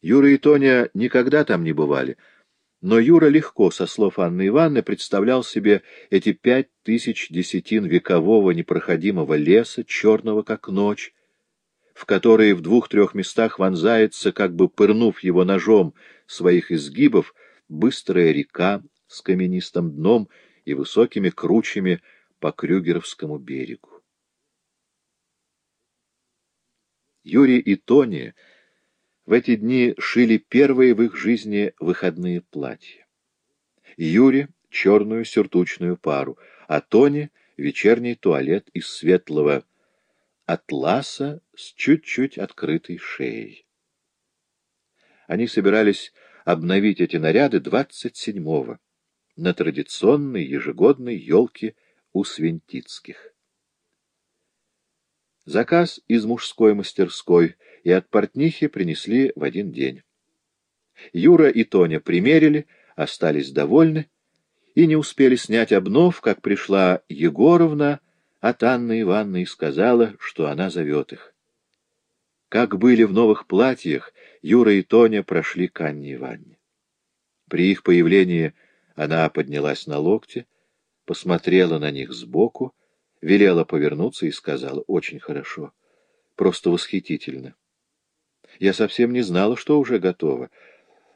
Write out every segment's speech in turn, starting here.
Юра и Тоня никогда там не бывали, но Юра легко, со слов Анны Ивановны, представлял себе эти пять тысяч десятин векового непроходимого леса, черного как ночь, в которые в двух-трех местах вонзается, как бы пырнув его ножом своих изгибов, быстрая река с каменистым дном и высокими кручами по Крюгеровскому берегу. Юрий и Тони в эти дни шили первые в их жизни выходные платья. Юре — черную сюртучную пару, а Тони — вечерний туалет из светлого атласа с чуть-чуть открытой шеей. Они собирались обновить эти наряды 27-го на традиционной ежегодной елке у Свентицких. Заказ из мужской мастерской и от портнихи принесли в один день. Юра и Тоня примерили, остались довольны и не успели снять обнов, как пришла Егоровна от Анны Ивановны и сказала, что она зовет их. Как были в новых платьях, Юра и Тоня прошли к Анне Ивановне. При их появлении она поднялась на локте, посмотрела на них сбоку, велела повернуться и сказала, «Очень хорошо, просто восхитительно. Я совсем не знала, что уже готово.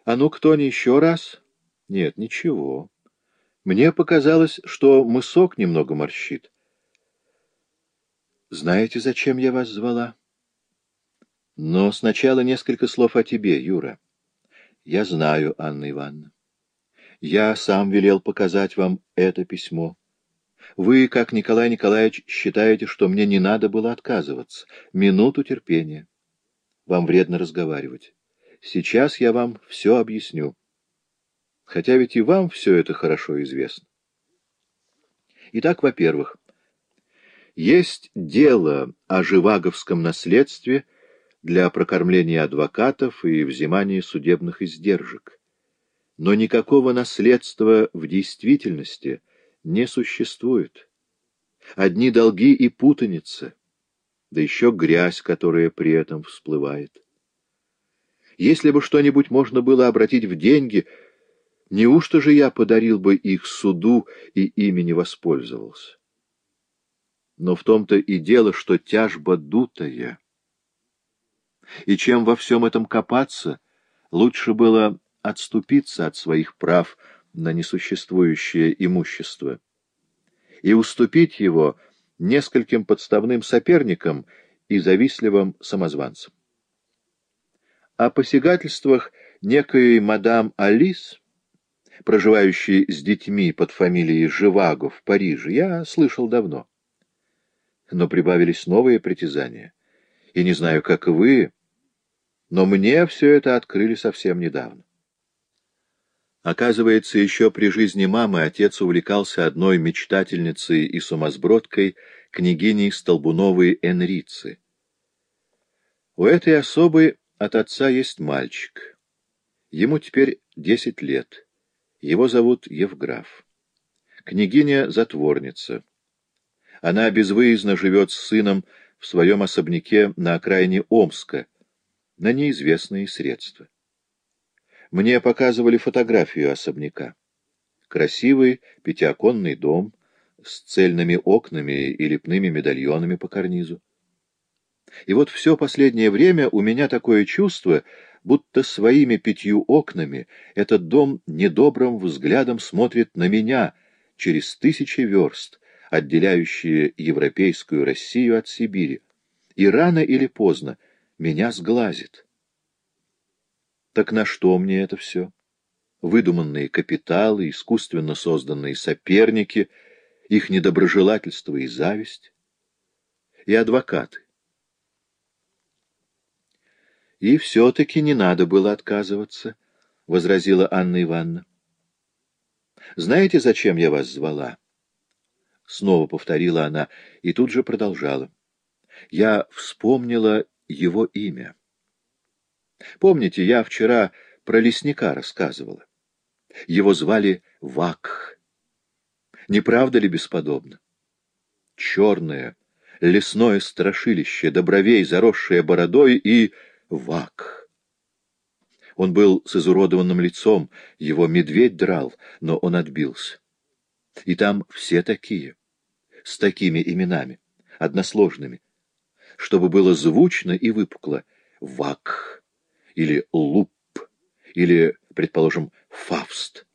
А ну, кто не еще раз?» «Нет, ничего. Мне показалось, что мысок немного морщит. Знаете, зачем я вас звала?» «Но сначала несколько слов о тебе, Юра. Я знаю, Анна Ивановна. Я сам велел показать вам это письмо». Вы, как Николай Николаевич, считаете, что мне не надо было отказываться. Минуту терпения. Вам вредно разговаривать. Сейчас я вам все объясню. Хотя ведь и вам все это хорошо известно. Итак, во-первых, есть дело о живаговском наследстве для прокормления адвокатов и взимания судебных издержек. Но никакого наследства в действительности – не существует. Одни долги и путаница, да еще грязь, которая при этом всплывает. Если бы что-нибудь можно было обратить в деньги, неужто же я подарил бы их суду и ими не воспользовался? Но в том-то и дело, что тяжба дутая. И чем во всем этом копаться, лучше было отступиться от своих прав, на несуществующее имущество и уступить его нескольким подставным соперникам и завистливым самозванцам. О посягательствах некой мадам Алис, проживающей с детьми под фамилией Живаго в Париже, я слышал давно. Но прибавились новые притязания. И не знаю, как вы, но мне все это открыли совсем недавно. Оказывается, еще при жизни мамы отец увлекался одной мечтательницей и сумасбродкой, княгиней Столбуновой Энрицы. У этой особы от отца есть мальчик. Ему теперь десять лет. Его зовут Евграф. Княгиня — затворница. Она безвыездно живет с сыном в своем особняке на окраине Омска, на неизвестные средства. Мне показывали фотографию особняка. Красивый пятиоконный дом с цельными окнами и лепными медальонами по карнизу. И вот все последнее время у меня такое чувство, будто своими пятью окнами этот дом недобрым взглядом смотрит на меня через тысячи верст, отделяющие европейскую Россию от Сибири, и рано или поздно меня сглазит. Так на что мне это все? Выдуманные капиталы, искусственно созданные соперники, их недоброжелательство и зависть, и адвокаты. И все-таки не надо было отказываться, — возразила Анна Ивановна. Знаете, зачем я вас звала? Снова повторила она и тут же продолжала. Я вспомнила его имя. Помните, я вчера про лесника рассказывала. Его звали Вакх. Не правда ли бесподобно? Черное, лесное страшилище, добровей, заросшее бородой и Вакх. Он был с изуродованным лицом, его медведь драл, но он отбился. И там все такие, с такими именами, односложными, чтобы было звучно и выпукло «Вак» или «Луп» или, предположим, «Фавст».